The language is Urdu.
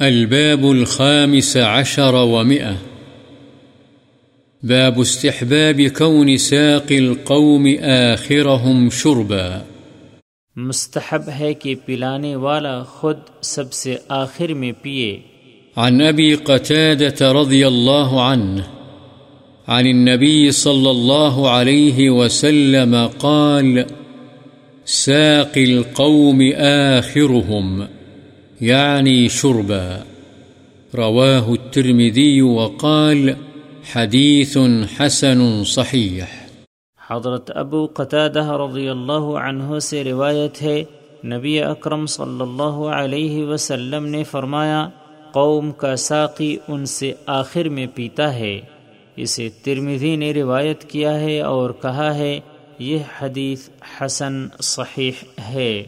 الباب الخامس عشر ومئة. باب استحباب كون ساق القوم آخرهم شربا. مستحب ہے کہ پلانے والا خود سب سے آخر میں پیے. عن أبي قتادة رضي الله عنه عن النبي صلى الله عليه وسلم قال ساق القوم آخرهم. یعنی يعني شربا رواه الترمذي وقال حديث حسن صحيح حضرت ابو قتادہ رضی اللہ عنہ سے روایت ہے، نبی اکرم صلی اللہ علیہ وسلم نے فرمایا، قوم کا ساقی ان سے آخر میں پیتا ہے۔ اسے ترمذی نے روایت کیا ہے اور کہا ہے، یہ حدیث حسن صحیح ہے۔